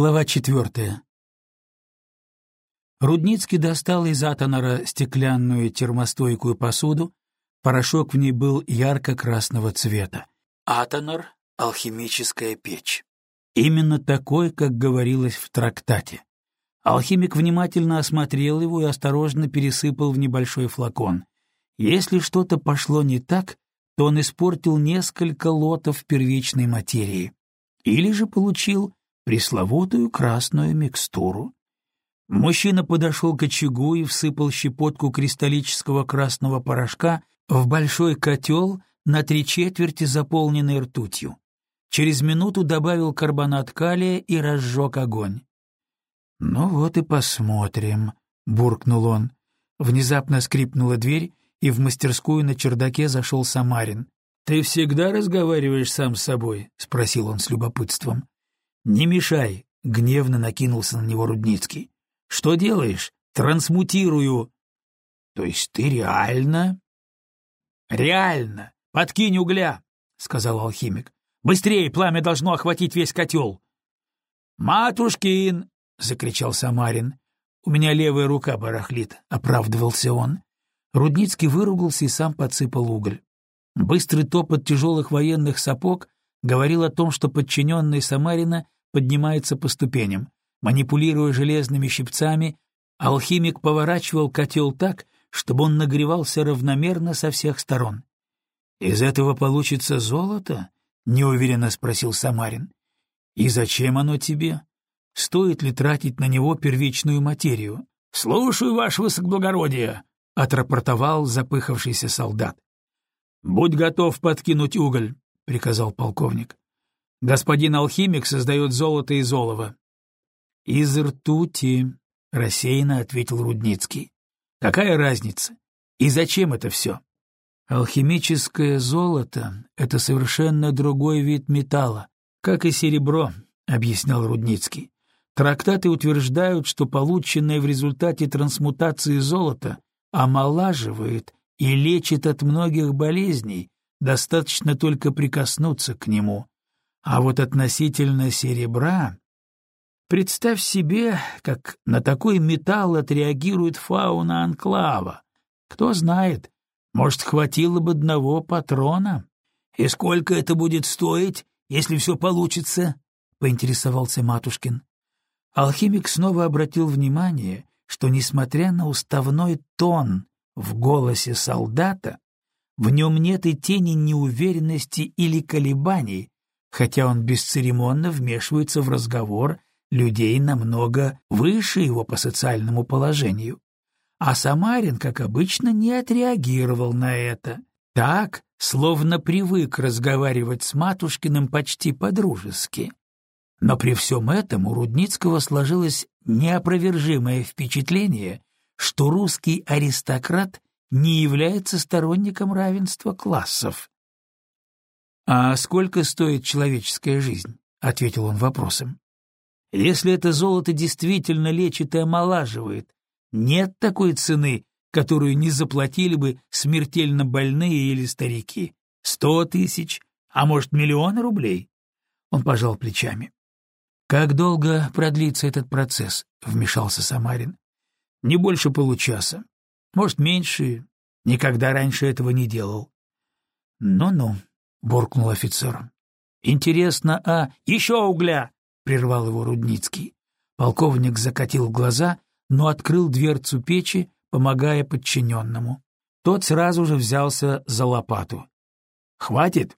Глава четвертая. Рудницкий достал из Атонора стеклянную термостойкую посуду, порошок в ней был ярко-красного цвета. Атонор — алхимическая печь. Именно такой, как говорилось в трактате. Алхимик внимательно осмотрел его и осторожно пересыпал в небольшой флакон. Если что-то пошло не так, то он испортил несколько лотов первичной материи. Или же получил пресловутую красную микстуру. Мужчина подошел к очагу и всыпал щепотку кристаллического красного порошка в большой котел на три четверти, заполненный ртутью. Через минуту добавил карбонат калия и разжег огонь. «Ну вот и посмотрим», — буркнул он. Внезапно скрипнула дверь, и в мастерскую на чердаке зашел Самарин. «Ты всегда разговариваешь сам с собой?» — спросил он с любопытством. «Не мешай!» — гневно накинулся на него Рудницкий. «Что делаешь? Трансмутирую!» «То есть ты реально?» «Реально! Подкинь угля!» — сказал алхимик. «Быстрее! Пламя должно охватить весь котел!» «Матушкин!» — закричал Самарин. «У меня левая рука барахлит», — оправдывался он. Рудницкий выругался и сам подсыпал уголь. Быстрый топот тяжелых военных сапог говорил о том, что подчиненный Самарина поднимается по ступеням. Манипулируя железными щипцами, алхимик поворачивал котел так, чтобы он нагревался равномерно со всех сторон. «Из этого получится золото?» — неуверенно спросил Самарин. «И зачем оно тебе? Стоит ли тратить на него первичную материю?» «Слушаю, ваше высокоблагородие», — отрапортовал запыхавшийся солдат. «Будь готов подкинуть уголь», — приказал полковник. Господин алхимик создает золото из олова. — Из ртути, — рассеянно ответил Рудницкий. — Какая разница? И зачем это все? Алхимическое золото — это совершенно другой вид металла, как и серебро, — объяснял Рудницкий. Трактаты утверждают, что полученное в результате трансмутации золото омолаживает и лечит от многих болезней, достаточно только прикоснуться к нему. А вот относительно серебра... Представь себе, как на такой металл отреагирует фауна анклава. Кто знает, может, хватило бы одного патрона. — И сколько это будет стоить, если все получится? — поинтересовался Матушкин. Алхимик снова обратил внимание, что, несмотря на уставной тон в голосе солдата, в нем нет и тени неуверенности или колебаний, хотя он бесцеремонно вмешивается в разговор людей намного выше его по социальному положению. А Самарин, как обычно, не отреагировал на это. Так, словно привык разговаривать с Матушкиным почти по-дружески. Но при всем этом у Рудницкого сложилось неопровержимое впечатление, что русский аристократ не является сторонником равенства классов. «А сколько стоит человеческая жизнь?» — ответил он вопросом. «Если это золото действительно лечит и омолаживает, нет такой цены, которую не заплатили бы смертельно больные или старики. Сто тысяч, а может, миллион рублей?» Он пожал плечами. «Как долго продлится этот процесс?» — вмешался Самарин. «Не больше получаса. Может, меньше. Никогда раньше этого не делал». «Ну-ну», — буркнул офицер. «Интересно, а еще угля!» — прервал его Рудницкий. Полковник закатил глаза, но открыл дверцу печи, помогая подчиненному. Тот сразу же взялся за лопату. «Хватит?»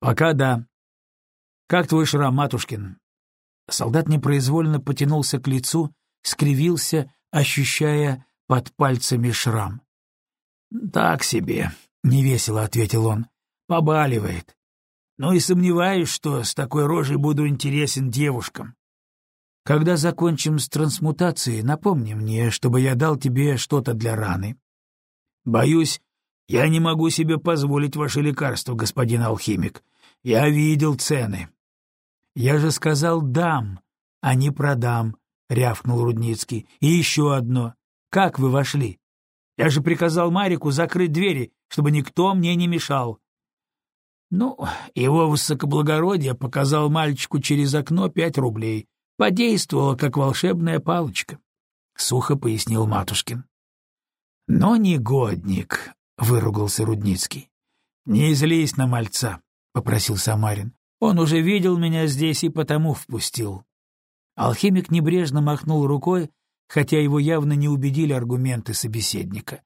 «Пока да». «Как твой шрам, Матушкин?» Солдат непроизвольно потянулся к лицу, скривился, ощущая под пальцами шрам. «Так себе», — невесело ответил он побаливает. Но и сомневаюсь, что с такой рожей буду интересен девушкам. Когда закончим с трансмутацией, напомни мне, чтобы я дал тебе что-то для раны. Боюсь, я не могу себе позволить ваше лекарство, господин алхимик. Я видел цены. Я же сказал «дам», а не «продам», — рявкнул Рудницкий. И еще одно. Как вы вошли? Я же приказал Марику закрыть двери, чтобы никто мне не мешал. Ну, его высокоблагородие показал мальчику через окно пять рублей. Подействовала, как волшебная палочка, — сухо пояснил Матушкин. — Но негодник, — выругался Рудницкий. — Не злись на мальца, — попросил Самарин. Он уже видел меня здесь и потому впустил. Алхимик небрежно махнул рукой, хотя его явно не убедили аргументы собеседника.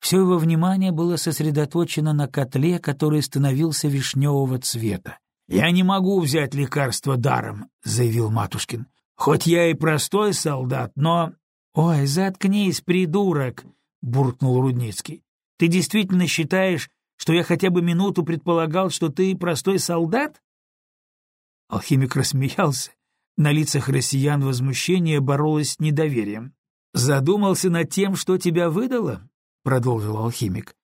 Все его внимание было сосредоточено на котле, который становился вишневого цвета. «Я не могу взять лекарство даром», — заявил Матушкин. «Хоть я и простой солдат, но...» «Ой, заткнись, придурок!» — буркнул Рудницкий. «Ты действительно считаешь, что я хотя бы минуту предполагал, что ты простой солдат?» Алхимик рассмеялся. На лицах россиян возмущение боролось с недоверием. «Задумался над тем, что тебя выдало?» — продолжил алхимик.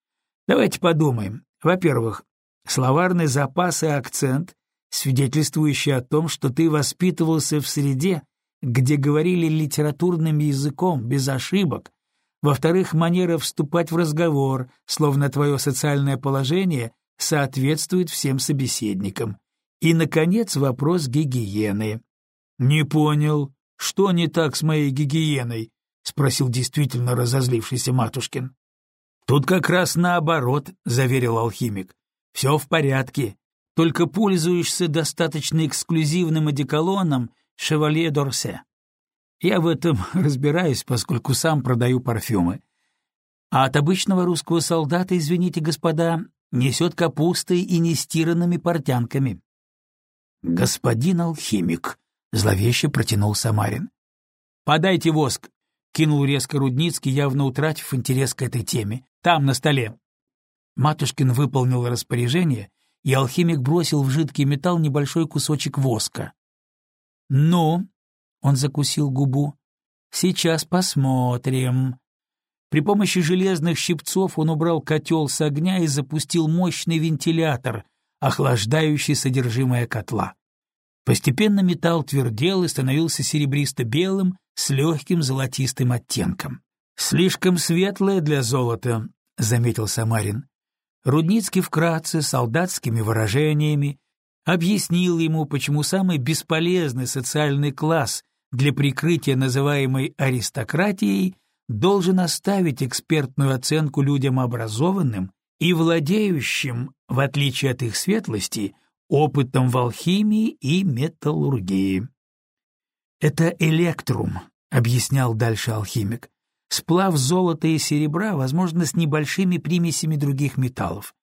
«Давайте подумаем. Во-первых, словарный запас и акцент, свидетельствующий о том, что ты воспитывался в среде, где говорили литературным языком, без ошибок. Во-вторых, манера вступать в разговор, словно твое социальное положение соответствует всем собеседникам. И, наконец, вопрос гигиены. «Не понял, что не так с моей гигиеной?» — спросил действительно разозлившийся Матушкин. «Тут как раз наоборот», — заверил алхимик. «Все в порядке. Только пользуешься достаточно эксклюзивным одеколоном «Шевалье Дорсе». Я в этом разбираюсь, поскольку сам продаю парфюмы. А от обычного русского солдата, извините, господа, несет капустой и нестиранными портянками. «Господин алхимик», — зловеще протянул Самарин. «Подайте воск», — кинул резко Рудницкий, явно утратив интерес к этой теме. «Там, на столе». Матушкин выполнил распоряжение, и алхимик бросил в жидкий металл небольшой кусочек воска. «Ну?» — он закусил губу. «Сейчас посмотрим». При помощи железных щипцов он убрал котел с огня и запустил мощный вентилятор, охлаждающий содержимое котла. Постепенно металл твердел и становился серебристо-белым с легким золотистым оттенком. «Слишком светлое для золота», — заметил Самарин. Рудницкий вкратце, солдатскими выражениями, объяснил ему, почему самый бесполезный социальный класс для прикрытия называемой аристократией должен оставить экспертную оценку людям образованным и владеющим, в отличие от их светлости, опытом в алхимии и металлургии. «Это электрум», — объяснял дальше алхимик. «Сплав золота и серебра, возможно, с небольшими примесями других металлов.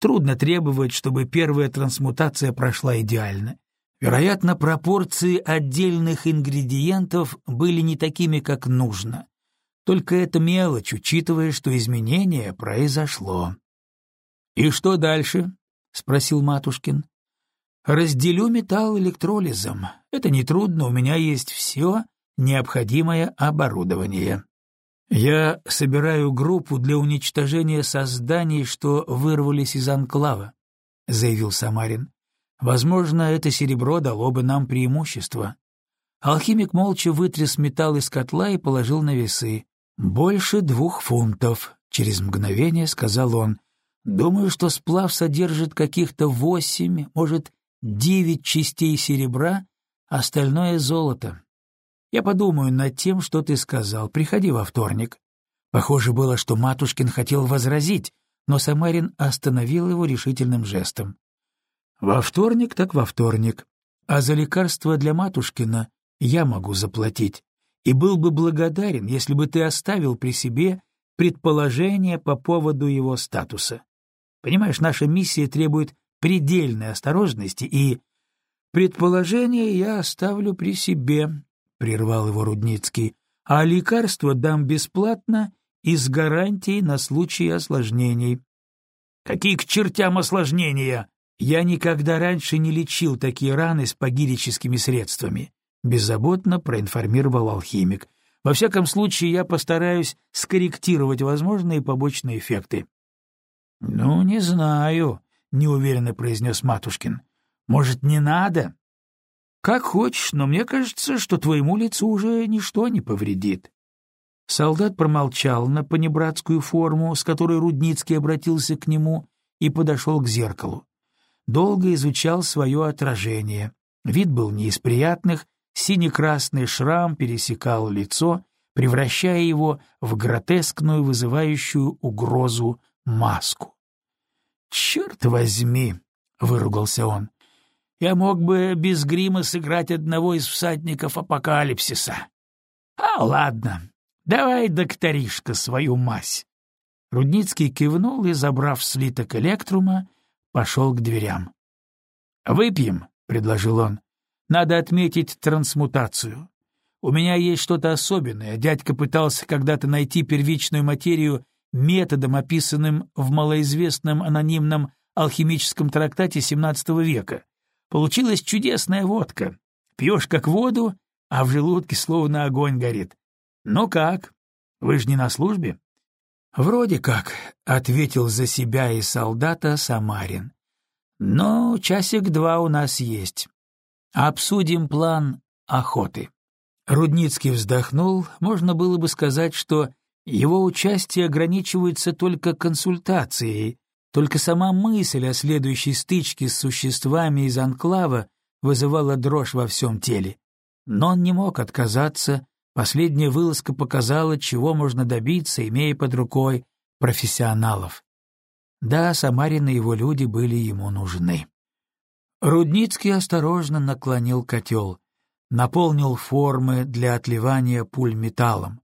Трудно требовать, чтобы первая трансмутация прошла идеально. Вероятно, пропорции отдельных ингредиентов были не такими, как нужно. Только это мелочь, учитывая, что изменение произошло. «И что дальше?» — спросил Матушкин. «Разделю металл электролизом. Это нетрудно, у меня есть все необходимое оборудование. Я собираю группу для уничтожения созданий, что вырвались из анклава», — заявил Самарин. «Возможно, это серебро дало бы нам преимущество». Алхимик молча вытряс металл из котла и положил на весы. «Больше двух фунтов», — через мгновение сказал он. Думаю, что сплав содержит каких-то восемь, может, девять частей серебра, остальное — золото. Я подумаю над тем, что ты сказал. Приходи во вторник». Похоже было, что Матушкин хотел возразить, но Самарин остановил его решительным жестом. «Во вторник так во вторник. А за лекарство для Матушкина я могу заплатить. И был бы благодарен, если бы ты оставил при себе предположение по поводу его статуса. Понимаешь, наша миссия требует предельной осторожности, и... Предположение я оставлю при себе, — прервал его Рудницкий, — а лекарство дам бесплатно и с гарантией на случай осложнений. Какие к чертям осложнения? Я никогда раньше не лечил такие раны с пагирическими средствами, — беззаботно проинформировал алхимик. Во всяком случае, я постараюсь скорректировать возможные побочные эффекты. «Ну, не знаю», — неуверенно произнес Матушкин. «Может, не надо?» «Как хочешь, но мне кажется, что твоему лицу уже ничто не повредит». Солдат промолчал на понебратскую форму, с которой Рудницкий обратился к нему, и подошел к зеркалу. Долго изучал свое отражение. Вид был не из приятных, сине-красный шрам пересекал лицо, превращая его в гротескную, вызывающую угрозу маску. «Черт возьми!» — выругался он. «Я мог бы без грима сыграть одного из всадников апокалипсиса. А ладно, давай, докторишка, свою мазь». Рудницкий кивнул и, забрав слиток электрума, пошел к дверям. «Выпьем», — предложил он. «Надо отметить трансмутацию. У меня есть что-то особенное. Дядька пытался когда-то найти первичную материю методом, описанным в малоизвестном анонимном алхимическом трактате XVII века. Получилась чудесная водка. Пьешь как воду, а в желудке словно огонь горит. Ну как? Вы же не на службе? Вроде как, — ответил за себя и солдата Самарин. Но часик-два у нас есть. Обсудим план охоты. Рудницкий вздохнул, можно было бы сказать, что его участие ограничивается только консультацией, только сама мысль о следующей стычке с существами из анклава вызывала дрожь во всем теле. Но он не мог отказаться, последняя вылазка показала, чего можно добиться, имея под рукой профессионалов. Да, Самарин и его люди были ему нужны. Рудницкий осторожно наклонил котел, наполнил формы для отливания пуль металлом.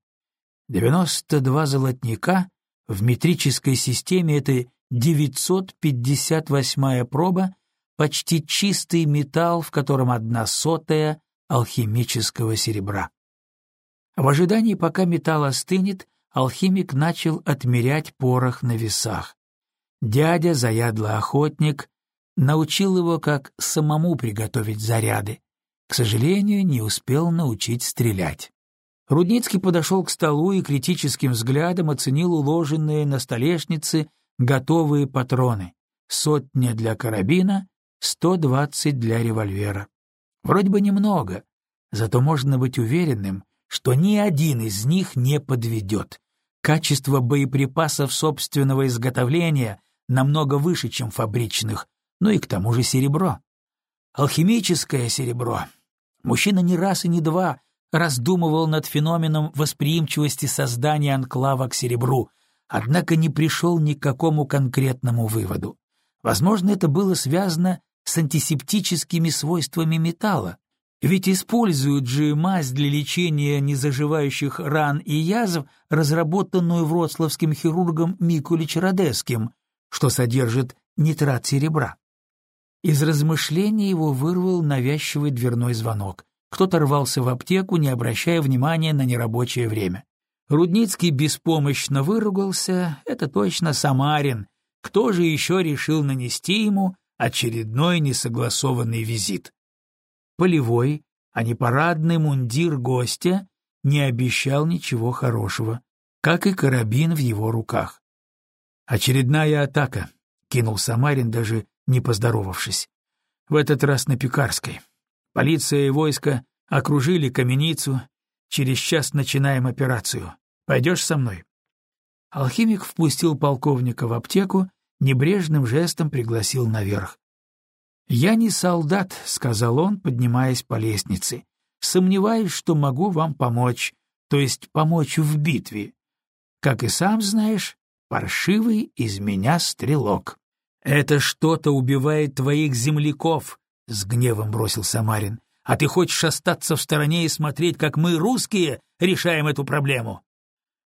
92 золотника в метрической системе — это 958-я проба, почти чистый металл, в котором одна сотая алхимического серебра. В ожидании, пока металл остынет, алхимик начал отмерять порох на весах. Дядя, заядлый охотник, научил его, как самому приготовить заряды. К сожалению, не успел научить стрелять. Рудницкий подошел к столу и критическим взглядом оценил уложенные на столешнице готовые патроны. Сотня для карабина, сто двадцать для револьвера. Вроде бы немного, зато можно быть уверенным, что ни один из них не подведет. Качество боеприпасов собственного изготовления намного выше, чем фабричных, ну и к тому же серебро. Алхимическое серебро. Мужчина не раз и не два раздумывал над феноменом восприимчивости создания анклава к серебру, однако не пришел ни к какому конкретному выводу. Возможно, это было связано с антисептическими свойствами металла, ведь используют же мазь для лечения незаживающих ран и язв, разработанную вроцлавским хирургом Микулич Радеским, что содержит нитрат серебра. Из размышлений его вырвал навязчивый дверной звонок. Кто-то рвался в аптеку, не обращая внимания на нерабочее время. Рудницкий беспомощно выругался, это точно Самарин. Кто же еще решил нанести ему очередной несогласованный визит? Полевой, а не парадный мундир гостя не обещал ничего хорошего, как и карабин в его руках. «Очередная атака», — кинул Самарин, даже не поздоровавшись. «В этот раз на Пекарской. Полиция и войско окружили каменицу. Через час начинаем операцию. Пойдешь со мной?» Алхимик впустил полковника в аптеку, небрежным жестом пригласил наверх. «Я не солдат», — сказал он, поднимаясь по лестнице. «Сомневаюсь, что могу вам помочь, то есть помочь в битве. Как и сам знаешь, паршивый из меня стрелок». «Это что-то убивает твоих земляков», — с гневом бросил Самарин. «А ты хочешь остаться в стороне и смотреть, как мы, русские, решаем эту проблему?»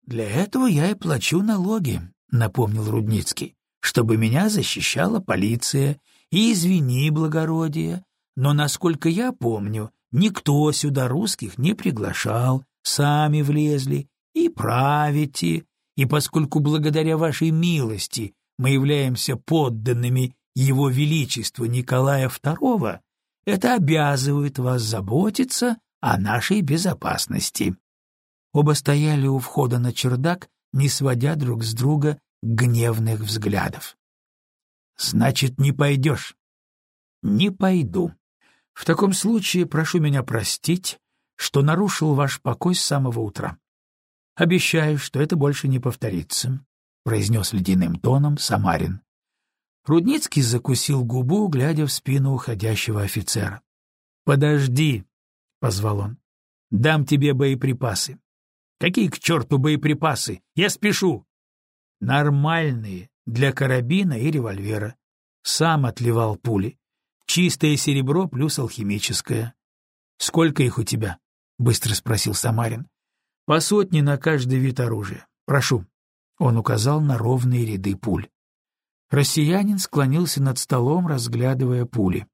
«Для этого я и плачу налоги», — напомнил Рудницкий, «чтобы меня защищала полиция. И извини, благородие, но, насколько я помню, никто сюда русских не приглашал, сами влезли, и правите, и поскольку благодаря вашей милости мы являемся подданными Его Величества Николая II, это обязывает вас заботиться о нашей безопасности». Оба стояли у входа на чердак, не сводя друг с друга гневных взглядов. Значит, не пойдешь? Не пойду. В таком случае прошу меня простить, что нарушил ваш покой с самого утра. Обещаю, что это больше не повторится, — произнес ледяным тоном Самарин. Рудницкий закусил губу, глядя в спину уходящего офицера. — Подожди, — позвал он. «Дам тебе боеприпасы». «Какие к черту боеприпасы? Я спешу!» «Нормальные, для карабина и револьвера. Сам отливал пули. Чистое серебро плюс алхимическое. «Сколько их у тебя?» — быстро спросил Самарин. «По сотне на каждый вид оружия. Прошу». Он указал на ровные ряды пуль. Россиянин склонился над столом, разглядывая пули.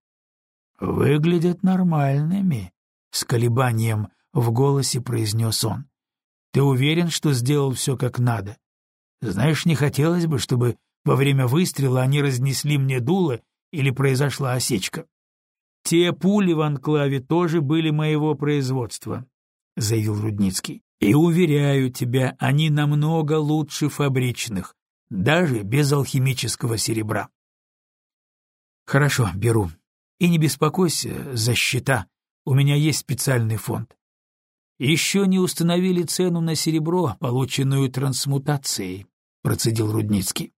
«Выглядят нормальными», — с колебанием в голосе произнес он. «Ты уверен, что сделал все как надо? Знаешь, не хотелось бы, чтобы во время выстрела они разнесли мне дуло или произошла осечка. «Те пули в анклаве тоже были моего производства», — заявил Рудницкий. «И уверяю тебя, они намного лучше фабричных, даже без алхимического серебра». «Хорошо, беру. И не беспокойся за счета, у меня есть специальный фонд. Еще не установили цену на серебро, полученную трансмутацией», — процедил Рудницкий.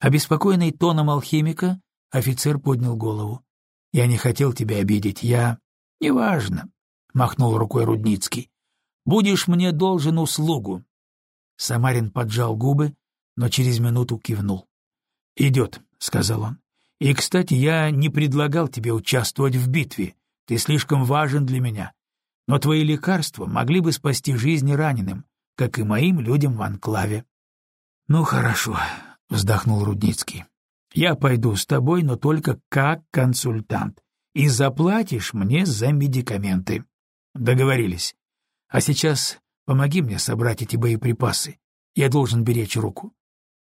Обеспокоенный тоном алхимика, офицер поднял голову. «Я не хотел тебя обидеть, я...» «Неважно», — махнул рукой Рудницкий. «Будешь мне должен услугу». Самарин поджал губы, но через минуту кивнул. «Идет», — сказал он. «И, кстати, я не предлагал тебе участвовать в битве. Ты слишком важен для меня. Но твои лекарства могли бы спасти жизни раненым, как и моим людям в анклаве». «Ну, хорошо», — вздохнул Рудницкий. «Я пойду с тобой, но только как консультант, и заплатишь мне за медикаменты». «Договорились. А сейчас помоги мне собрать эти боеприпасы. Я должен беречь руку».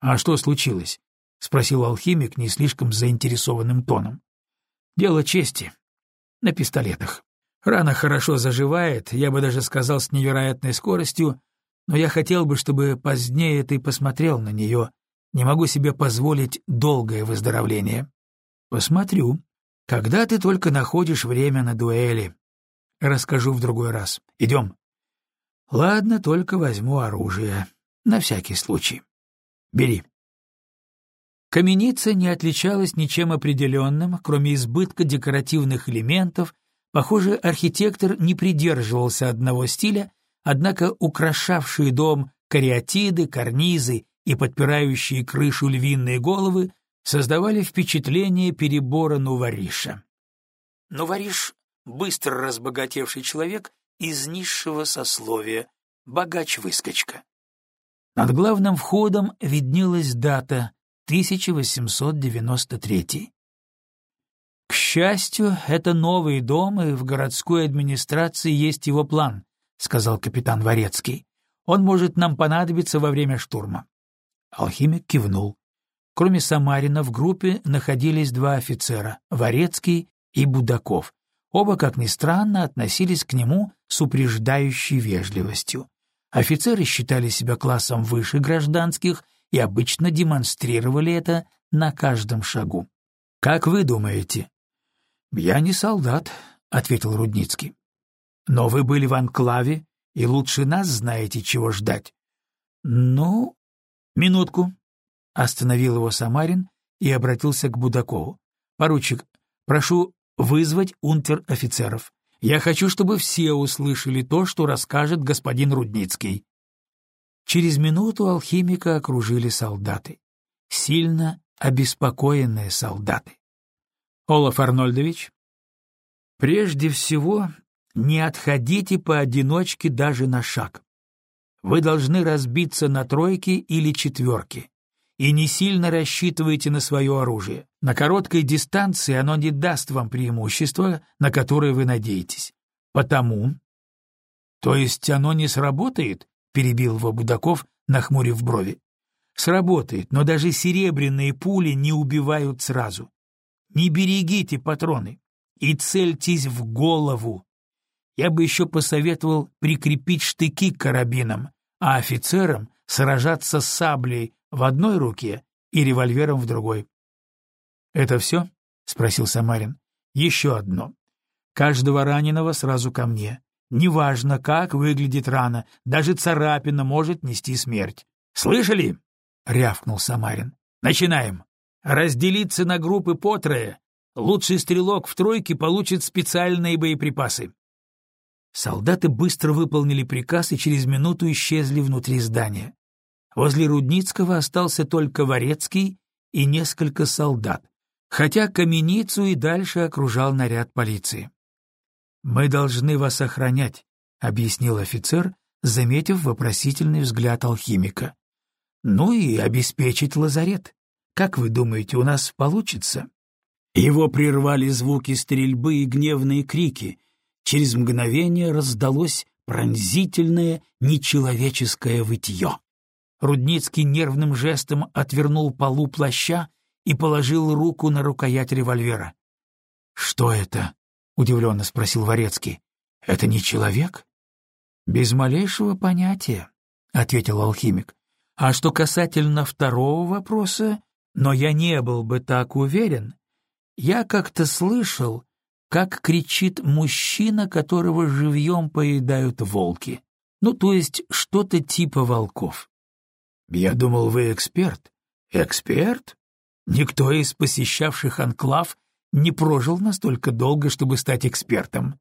«А что случилось?» — спросил алхимик не слишком заинтересованным тоном. «Дело чести. На пистолетах. Рана хорошо заживает, я бы даже сказал с невероятной скоростью, но я хотел бы, чтобы позднее ты посмотрел на нее не могу себе позволить долгое выздоровление. Посмотрю. Когда ты только находишь время на дуэли. Расскажу в другой раз. Идем. Ладно, только возьму оружие. На всякий случай. Бери. Каменица не отличалась ничем определенным, кроме избытка декоративных элементов. Похоже, архитектор не придерживался одного стиля, однако украшавшие дом кариатиды, карнизы и подпирающие крышу львиные головы создавали впечатление перебора Нувариша. Нувариш — быстро разбогатевший человек из низшего сословия, богач-выскочка. Над главным входом виднелась дата 1893. К счастью, это новый дом, и в городской администрации есть его план, сказал капитан Варецкий. Он может нам понадобиться во время штурма. Алхимик кивнул. Кроме Самарина в группе находились два офицера — Варецкий и Будаков. Оба, как ни странно, относились к нему с упреждающей вежливостью. Офицеры считали себя классом выше гражданских и обычно демонстрировали это на каждом шагу. «Как вы думаете?» «Я не солдат», — ответил Рудницкий. «Но вы были в анклаве и лучше нас знаете, чего ждать». «Ну, «Минутку», — остановил его Самарин и обратился к Будакову. «Поручик, прошу вызвать унтер-офицеров. Я хочу, чтобы все услышали то, что расскажет господин Рудницкий». Через минуту алхимика окружили солдаты. Сильно обеспокоенные солдаты. «Олаф Арнольдович, прежде всего не отходите поодиночке даже на шаг. Вы должны разбиться на тройки или четверки. И не сильно рассчитывайте на свое оружие. На короткой дистанции оно не даст вам преимущества, на которое вы надеетесь. Потому... То есть оно не сработает? Перебил его Будаков, нахмурив брови. Сработает, но даже серебряные пули не убивают сразу. Не берегите патроны и цельтесь в голову. Я бы еще посоветовал прикрепить штыки к карабинам, а офицерам сражаться с саблей в одной руке и револьвером в другой. «Это все?» — спросил Самарин. «Еще одно. Каждого раненого сразу ко мне. Неважно, как выглядит рана, даже царапина может нести смерть. Слышали?» — рявкнул Самарин. «Начинаем. Разделиться на группы по трое. Лучший стрелок в тройке получит специальные боеприпасы. Солдаты быстро выполнили приказ и через минуту исчезли внутри здания. Возле Рудницкого остался только Ворецкий и несколько солдат, хотя каменицу и дальше окружал наряд полиции. «Мы должны вас охранять», — объяснил офицер, заметив вопросительный взгляд алхимика. «Ну и обеспечить лазарет. Как вы думаете, у нас получится?» Его прервали звуки стрельбы и гневные крики. Через мгновение раздалось пронзительное, нечеловеческое вытье. Рудницкий нервным жестом отвернул полу плаща и положил руку на рукоять револьвера. «Что это?» — удивленно спросил Ворецкий. «Это не человек?» «Без малейшего понятия», — ответил алхимик. «А что касательно второго вопроса, но я не был бы так уверен. Я как-то слышал, как кричит мужчина, которого живьем поедают волки. Ну, то есть что-то типа волков. Я думал, вы эксперт. Эксперт? Никто из посещавших анклав не прожил настолько долго, чтобы стать экспертом.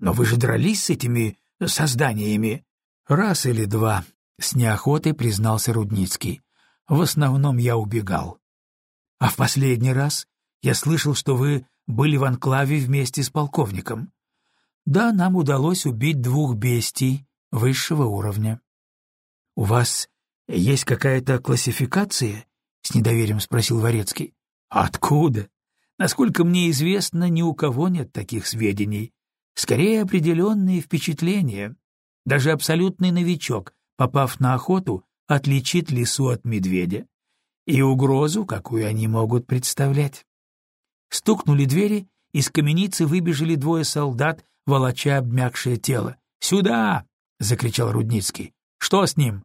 Но вы же дрались с этими созданиями. Раз или два, с неохотой признался Рудницкий. В основном я убегал. А в последний раз я слышал, что вы были в анклаве вместе с полковником. Да, нам удалось убить двух бестий высшего уровня. У вас есть какая-то классификация? С недоверием спросил Ворецкий. Откуда? Насколько мне известно, ни у кого нет таких сведений. Скорее определенные впечатления. Даже абсолютный новичок, попав на охоту, отличит лису от медведя. И угрозу, какую они могут представлять. Стукнули двери, из каменицы выбежали двое солдат, волоча обмякшее тело. «Сюда!» — закричал Рудницкий. «Что с ним?»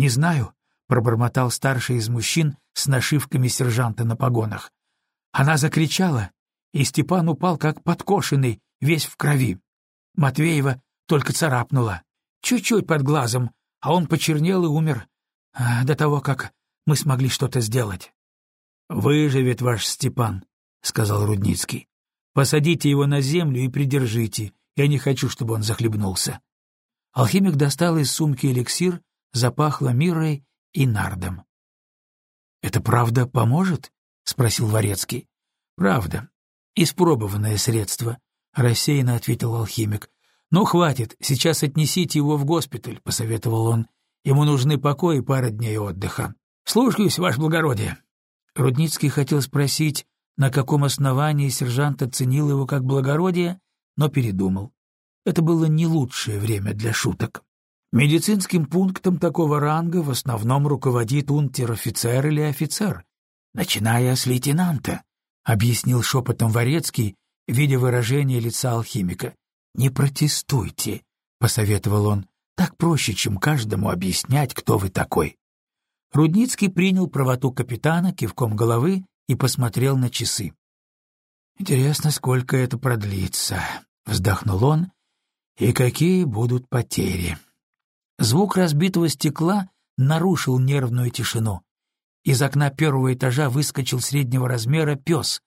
«Не знаю», — пробормотал старший из мужчин с нашивками сержанта на погонах. Она закричала, и Степан упал как подкошенный, весь в крови. Матвеева только царапнула. Чуть-чуть под глазом, а он почернел и умер а, до того, как мы смогли что-то сделать. «Выживет ваш Степан», — сказал Рудницкий. «Посадите его на землю и придержите. Я не хочу, чтобы он захлебнулся». Алхимик достал из сумки эликсир, запахло мирой и нардом. «Это правда поможет?» — спросил Ворецкий. «Правда. Испробованное средство», — рассеянно ответил алхимик. «Ну, хватит, сейчас отнесите его в госпиталь», — посоветовал он. «Ему нужны покой и пара дней отдыха». «Слушаюсь, ваше благородие». Рудницкий хотел спросить, на каком основании сержант оценил его как благородие, но передумал. Это было не лучшее время для шуток. Медицинским пунктом такого ранга в основном руководит унтер-офицер или офицер, начиная с лейтенанта, — объяснил шепотом Ворецкий, видя выражение лица алхимика. «Не протестуйте», — посоветовал он, — «так проще, чем каждому объяснять, кто вы такой». Рудницкий принял правоту капитана кивком головы и посмотрел на часы. «Интересно, сколько это продлится», — вздохнул он, — «и какие будут потери». Звук разбитого стекла нарушил нервную тишину. Из окна первого этажа выскочил среднего размера пес.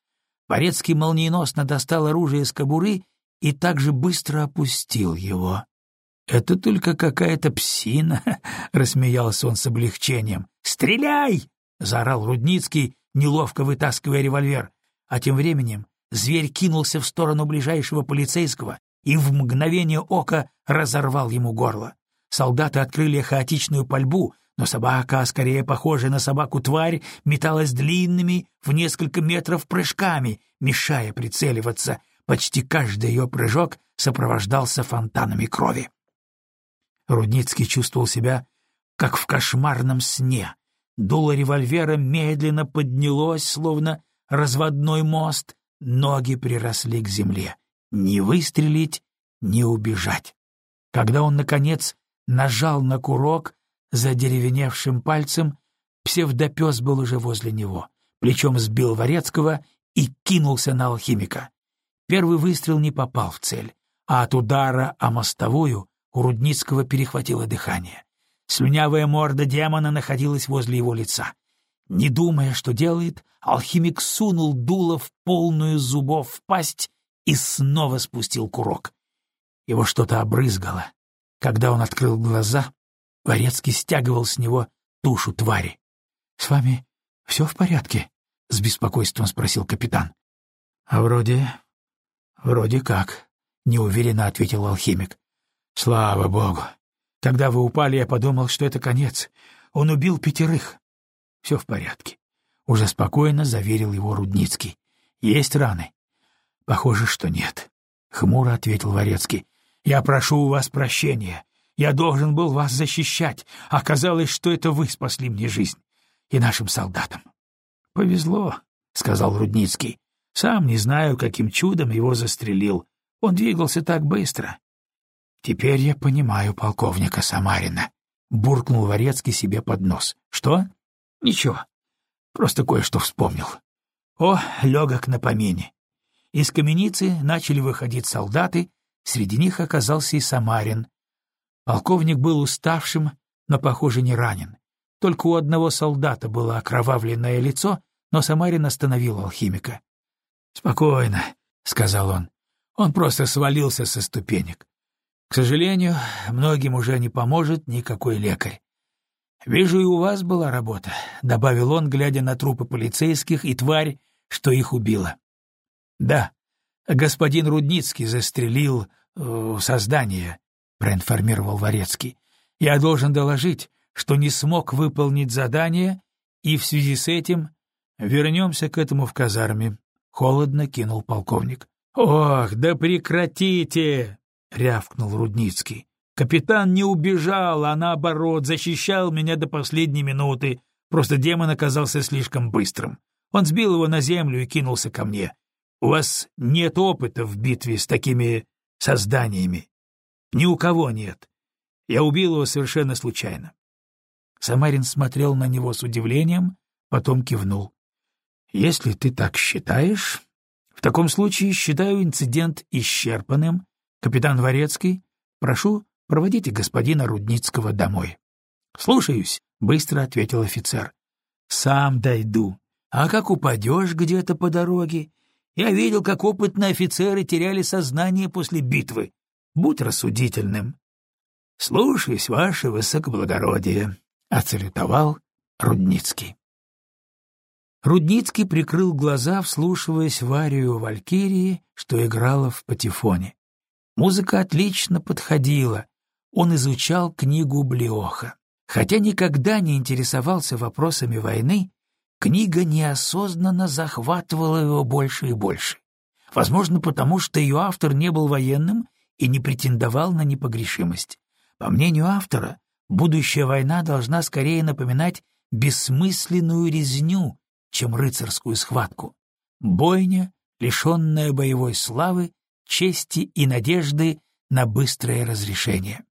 Порецкий молниеносно достал оружие из кобуры и также быстро опустил его. «Это только какая-то псина», — рассмеялся он с облегчением. «Стреляй!» — заорал Рудницкий, неловко вытаскивая револьвер. А тем временем зверь кинулся в сторону ближайшего полицейского и в мгновение ока разорвал ему горло. Солдаты открыли хаотичную пальбу, но собака, скорее похожая на собаку-тварь, металась длинными в несколько метров прыжками, мешая прицеливаться. Почти каждый ее прыжок сопровождался фонтанами крови. Рудницкий чувствовал себя, как в кошмарном сне. Дуло револьвера медленно поднялось, словно разводной мост, ноги приросли к земле. Не выстрелить, не убежать. Когда он, наконец, нажал на курок за деревеневшим пальцем, псевдопес был уже возле него, плечом сбил Ворецкого и кинулся на алхимика. Первый выстрел не попал в цель, а от удара о мостовую у Рудницкого перехватило дыхание. Слюнявая морда демона находилась возле его лица. Не думая, что делает, алхимик сунул дуло в полную зубов в пасть и снова спустил курок. Его что-то обрызгало. Когда он открыл глаза, Дворецкий стягивал с него тушу твари. — С вами все в порядке? — с беспокойством спросил капитан. — А вроде... вроде как, — неуверенно ответил алхимик. — Слава богу! Когда вы упали, я подумал, что это конец. Он убил пятерых. — Все в порядке. Уже спокойно заверил его Рудницкий. — Есть раны? — Похоже, что нет. — хмуро ответил Ворецкий. — Я прошу у вас прощения. Я должен был вас защищать. Оказалось, что это вы спасли мне жизнь и нашим солдатам. — Повезло, — сказал Рудницкий. — Сам не знаю, каким чудом его застрелил. Он двигался так быстро. — Теперь я понимаю полковника Самарина, — буркнул Ворецкий себе под нос. — Что? — Ничего. Просто кое-что вспомнил. О, легок на помине. Из каменицы начали выходить солдаты, среди них оказался и Самарин. Полковник был уставшим, но, похоже, не ранен. Только у одного солдата было окровавленное лицо, но Самарин остановил алхимика. «Спокойно», — сказал он. «Он просто свалился со ступенек. К сожалению, многим уже не поможет никакой лекарь. «Вижу, и у вас была работа», — добавил он, глядя на трупы полицейских и тварь, что их убила. «Да, господин Рудницкий застрелил э, создание», — проинформировал Ворецкий. «Я должен доложить, что не смог выполнить задание, и в связи с этим вернемся к этому в казарме», — холодно кинул полковник. «Ох, да прекратите!» — рявкнул Рудницкий. Капитан не убежал, а наоборот, защищал меня до последней минуты. Просто демон оказался слишком быстрым. Он сбил его на землю и кинулся ко мне. У вас нет опыта в битве с такими созданиями. Ни у кого нет. Я убил его совершенно случайно. Самарин смотрел на него с удивлением, потом кивнул. «Если ты так считаешь, в таком случае считаю инцидент исчерпанным. Капитан Дворецкий, прошу Проводите господина Рудницкого домой. — Слушаюсь, — быстро ответил офицер. — Сам дойду. А как упадешь где-то по дороге? Я видел, как опытные офицеры теряли сознание после битвы. Будь рассудительным. — Слушаюсь, ваше высокоблагородие, — оцелютовал Рудницкий. Рудницкий прикрыл глаза, вслушиваясь в арию Валькирии, что играла в патефоне. Музыка отлично подходила, он изучал книгу Блеоха. Хотя никогда не интересовался вопросами войны, книга неосознанно захватывала его больше и больше. Возможно, потому что ее автор не был военным и не претендовал на непогрешимость. По мнению автора, будущая война должна скорее напоминать бессмысленную резню, чем рыцарскую схватку. Бойня, лишенная боевой славы, чести и надежды на быстрое разрешение.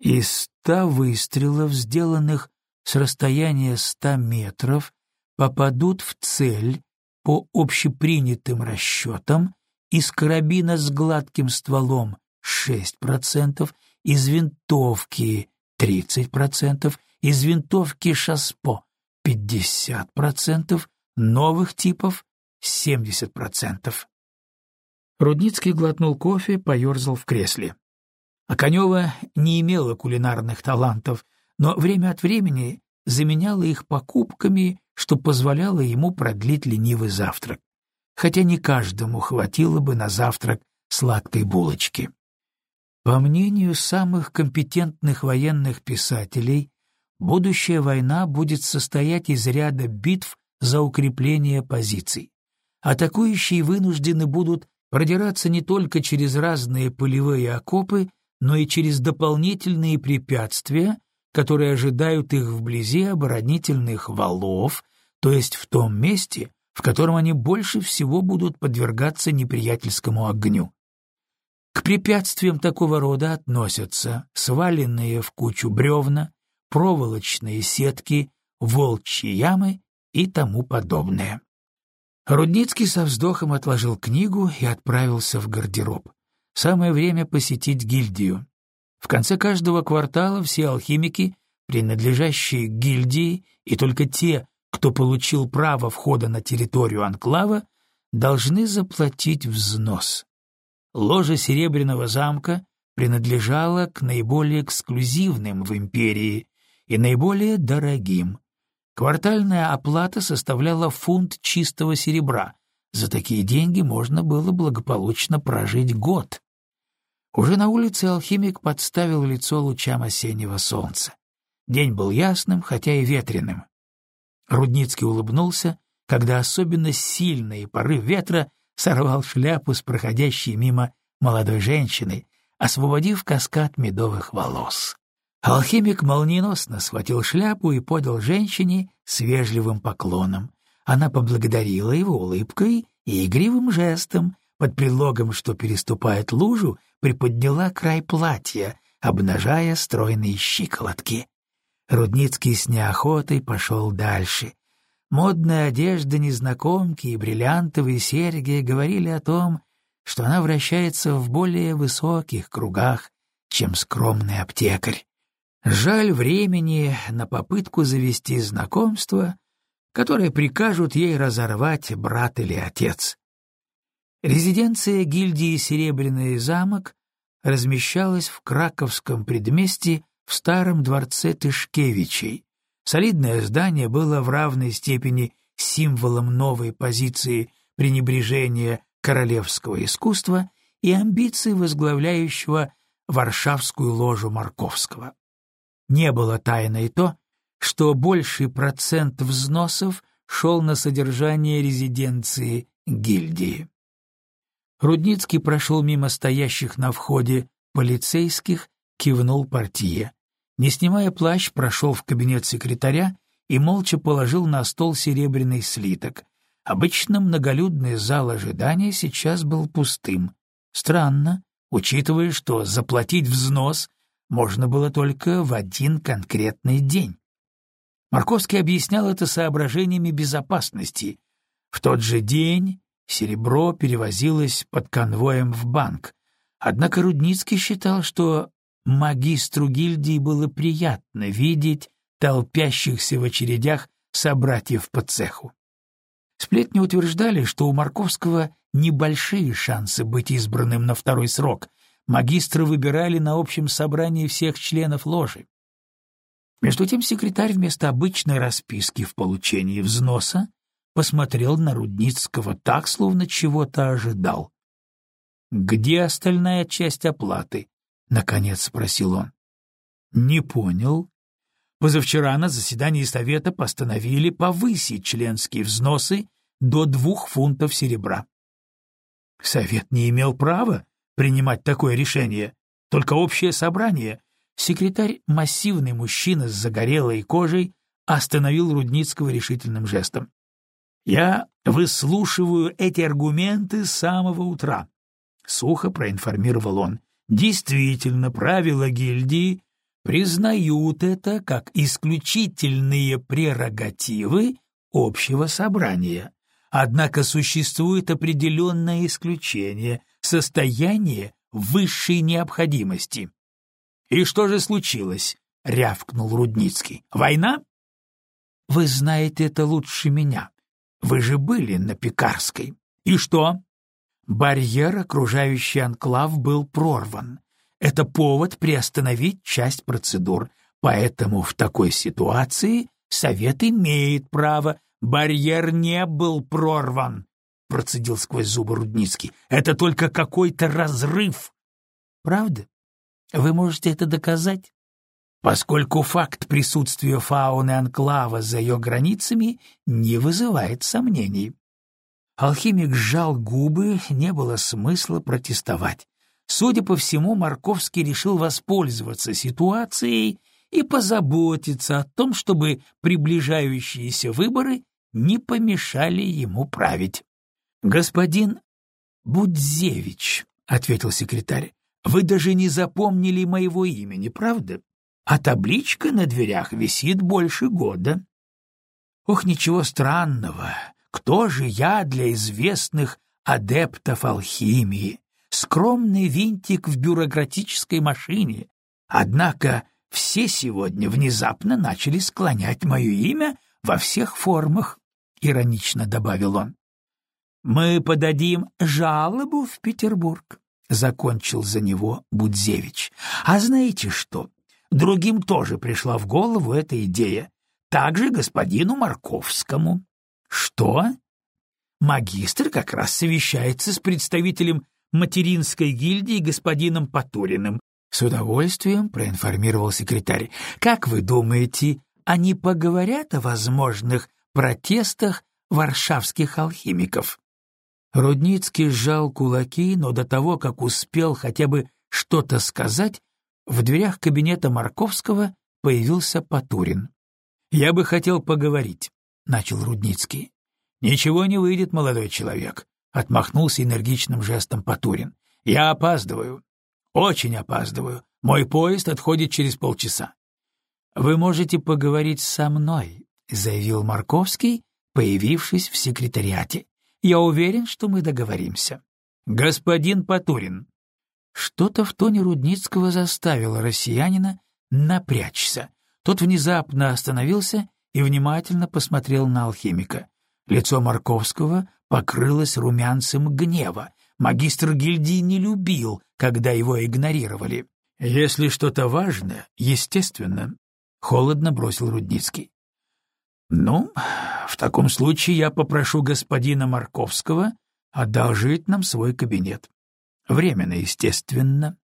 Из ста выстрелов, сделанных с расстояния ста метров, попадут в цель по общепринятым расчетам из карабина с гладким стволом 6%, из винтовки 30%, из винтовки шаспо 50%, новых типов 70%. Рудницкий глотнул кофе, поерзал в кресле. Оконева не имела кулинарных талантов, но время от времени заменяла их покупками, что позволяло ему продлить ленивый завтрак. Хотя не каждому хватило бы на завтрак сладкой булочки. По мнению самых компетентных военных писателей, будущая война будет состоять из ряда битв за укрепление позиций. Атакующие вынуждены будут продираться не только через разные полевые окопы, но и через дополнительные препятствия, которые ожидают их вблизи оборонительных валов, то есть в том месте, в котором они больше всего будут подвергаться неприятельскому огню. К препятствиям такого рода относятся сваленные в кучу бревна, проволочные сетки, волчьи ямы и тому подобное. Рудницкий со вздохом отложил книгу и отправился в гардероб. Самое время посетить гильдию. В конце каждого квартала все алхимики, принадлежащие гильдии, и только те, кто получил право входа на территорию анклава, должны заплатить взнос. ложа Серебряного замка принадлежала к наиболее эксклюзивным в империи и наиболее дорогим. Квартальная оплата составляла фунт чистого серебра. За такие деньги можно было благополучно прожить год. Уже на улице алхимик подставил лицо лучам осеннего солнца. День был ясным, хотя и ветреным. Рудницкий улыбнулся, когда особенно сильный порыв ветра сорвал шляпу с проходящей мимо молодой женщины, освободив каскад медовых волос. Алхимик молниеносно схватил шляпу и подал женщине с вежливым поклоном. Она поблагодарила его улыбкой и игривым жестом, под предлогом, что переступает лужу, приподняла край платья, обнажая стройные щиколотки. Рудницкий с неохотой пошел дальше. Модная одежда незнакомки и бриллиантовые серьги говорили о том, что она вращается в более высоких кругах, чем скромный аптекарь. Жаль времени на попытку завести знакомство, которое прикажут ей разорвать брат или отец. Резиденция гильдии «Серебряный замок» размещалась в Краковском предместье в старом дворце Тышкевичей. Солидное здание было в равной степени символом новой позиции пренебрежения королевского искусства и амбиций возглавляющего Варшавскую ложу Марковского. Не было тайной то, что больший процент взносов шел на содержание резиденции гильдии. Рудницкий прошел мимо стоящих на входе полицейских, кивнул портье. Не снимая плащ, прошел в кабинет секретаря и молча положил на стол серебряный слиток. Обычно многолюдный зал ожидания сейчас был пустым. Странно, учитывая, что заплатить взнос можно было только в один конкретный день. Марковский объяснял это соображениями безопасности. В тот же день серебро перевозилось под конвоем в банк. Однако Рудницкий считал, что магистру гильдии было приятно видеть толпящихся в очередях собратьев по цеху. Сплетни утверждали, что у Марковского небольшие шансы быть избранным на второй срок — магистры выбирали на общем собрании всех членов ложи. Между тем секретарь вместо обычной расписки в получении взноса посмотрел на Рудницкого так, словно чего-то ожидал. «Где остальная часть оплаты?» — наконец спросил он. «Не понял. Позавчера на заседании совета постановили повысить членские взносы до двух фунтов серебра. Совет не имел права принимать такое решение, только общее собрание. Секретарь, массивный мужчина с загорелой кожей, остановил Рудницкого решительным жестом. «Я выслушиваю эти аргументы с самого утра», — сухо проинформировал он. «Действительно, правила гильдии признают это как исключительные прерогативы общего собрания. Однако существует определенное исключение, состояние высшей необходимости. «И что же случилось?» — рявкнул Рудницкий. «Война?» «Вы знаете это лучше меня. Вы же были на Пекарской. И что?» Барьер, окружающий анклав, был прорван. Это повод приостановить часть процедур, поэтому в такой ситуации Совет имеет право. Барьер не был прорван процедил сквозь зубы Рудницкий. «Это только какой-то разрыв!» «Правда? Вы можете это доказать?» Поскольку факт присутствия фауны анклава за ее границами не вызывает сомнений. Алхимик сжал губы, не было смысла протестовать. Судя по всему, Марковский решил воспользоваться ситуацией и позаботиться о том, чтобы приближающиеся выборы не помешали ему править. «Господин Будзевич», — ответил секретарь, — «вы даже не запомнили моего имени, правда? А табличка на дверях висит больше года». «Ох, ничего странного. Кто же я для известных адептов алхимии? Скромный винтик в бюрократической машине. Однако все сегодня внезапно начали склонять мое имя во всех формах», — иронично добавил он. «Мы подадим жалобу в Петербург», — закончил за него Будзевич. А знаете что? Другим тоже пришла в голову эта идея. Также господину Марковскому. Что? Магистр как раз совещается с представителем материнской гильдии господином Патуриным. С удовольствием проинформировал секретарь. Как вы думаете, они поговорят о возможных протестах варшавских алхимиков? Рудницкий сжал кулаки, но до того, как успел хотя бы что-то сказать, в дверях кабинета Марковского появился Патурин. «Я бы хотел поговорить», — начал Рудницкий. «Ничего не выйдет, молодой человек», — отмахнулся энергичным жестом Патурин. «Я опаздываю. Очень опаздываю. Мой поезд отходит через полчаса». «Вы можете поговорить со мной», — заявил Марковский, появившись в секретариате. Я уверен, что мы договоримся. Господин Патурин. Что-то в тоне Рудницкого заставило россиянина напрячься. Тот внезапно остановился и внимательно посмотрел на алхимика. Лицо Марковского покрылось румянцем гнева. Магистр гильдии не любил, когда его игнорировали. «Если что-то важное, естественно», — холодно бросил Рудницкий. «Ну, в таком случае я попрошу господина Марковского одолжить нам свой кабинет. Временно, естественно».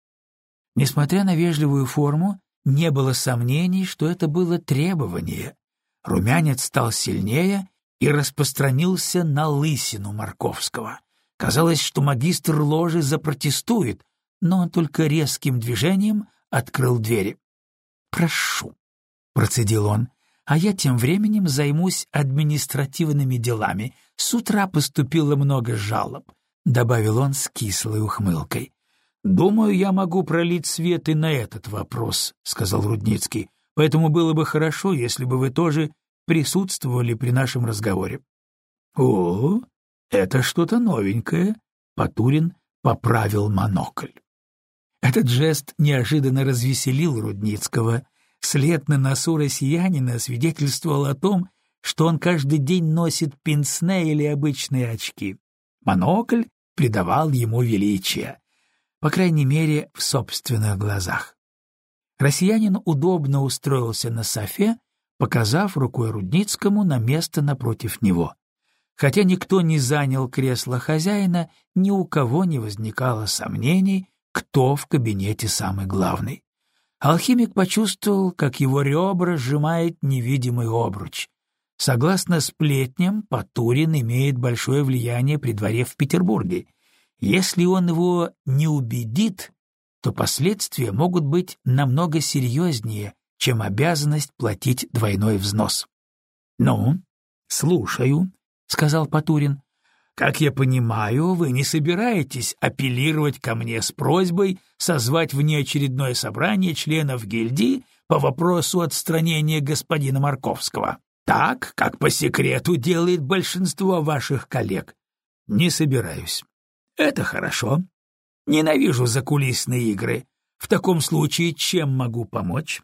Несмотря на вежливую форму, не было сомнений, что это было требование. Румянец стал сильнее и распространился на лысину Марковского. Казалось, что магистр ложи запротестует, но он только резким движением открыл двери. «Прошу», — процедил он, а я тем временем займусь административными делами. С утра поступило много жалоб», — добавил он с кислой ухмылкой. «Думаю, я могу пролить свет и на этот вопрос», — сказал Рудницкий. «Поэтому было бы хорошо, если бы вы тоже присутствовали при нашем разговоре». «О, это что-то новенькое», — Патурин поправил монокль. Этот жест неожиданно развеселил Рудницкого — След на носу россиянина свидетельствовал о том, что он каждый день носит пенсне или обычные очки. Монокль придавал ему величие, по крайней мере, в собственных глазах. Россиянин удобно устроился на софе, показав рукой Рудницкому на место напротив него. Хотя никто не занял кресло хозяина, ни у кого не возникало сомнений, кто в кабинете самый главный. Алхимик почувствовал, как его ребра сжимает невидимый обруч. Согласно сплетням, Патурин имеет большое влияние при дворе в Петербурге. Если он его не убедит, то последствия могут быть намного серьезнее, чем обязанность платить двойной взнос. — Ну, слушаю, — сказал Патурин. Как я понимаю, вы не собираетесь апеллировать ко мне с просьбой созвать внеочередное собрание членов гильдии по вопросу отстранения господина Марковского. Так, как по секрету делает большинство ваших коллег. Не собираюсь. Это хорошо. Ненавижу закулисные игры. В таком случае чем могу помочь?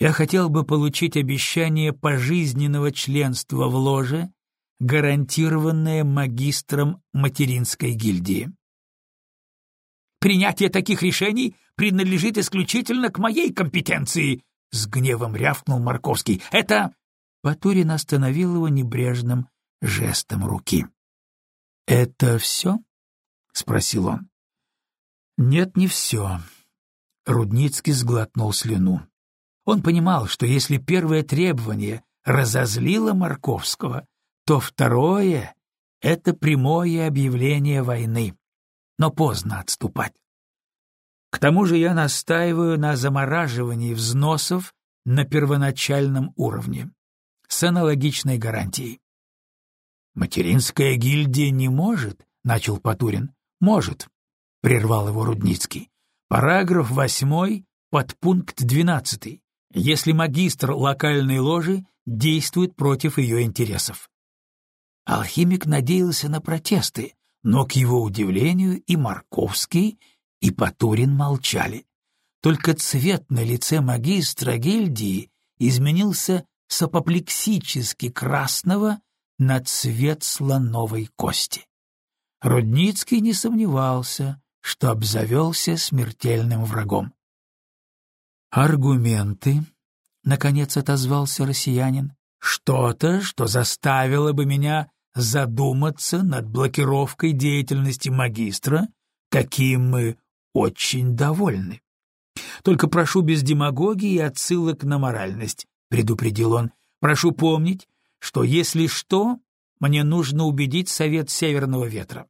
Я хотел бы получить обещание пожизненного членства в ложе гарантированное магистром материнской гильдии. «Принятие таких решений принадлежит исключительно к моей компетенции», — с гневом рявкнул Марковский. «Это...» Батурин остановил его небрежным жестом руки. «Это все?» — спросил он. «Нет, не все». Рудницкий сглотнул слюну. Он понимал, что если первое требование разозлило Марковского, то второе — это прямое объявление войны. Но поздно отступать. К тому же я настаиваю на замораживании взносов на первоначальном уровне, с аналогичной гарантией. «Материнская гильдия не может», — начал Патурин. «Может», — прервал его Рудницкий. «Параграф восьмой, подпункт двенадцатый, если магистр локальной ложи действует против ее интересов. Алхимик надеялся на протесты, но, к его удивлению, и Марковский, и Патурин молчали. Только цвет на лице магистра гильдии изменился с апоплексически красного на цвет слоновой кости. Рудницкий не сомневался, что обзавелся смертельным врагом. «Аргументы», — наконец отозвался россиянин, — «что-то, что заставило бы меня задуматься над блокировкой деятельности магистра, каким мы очень довольны. Только прошу без демагогии и отсылок на моральность, — предупредил он. Прошу помнить, что, если что, мне нужно убедить Совет Северного Ветра.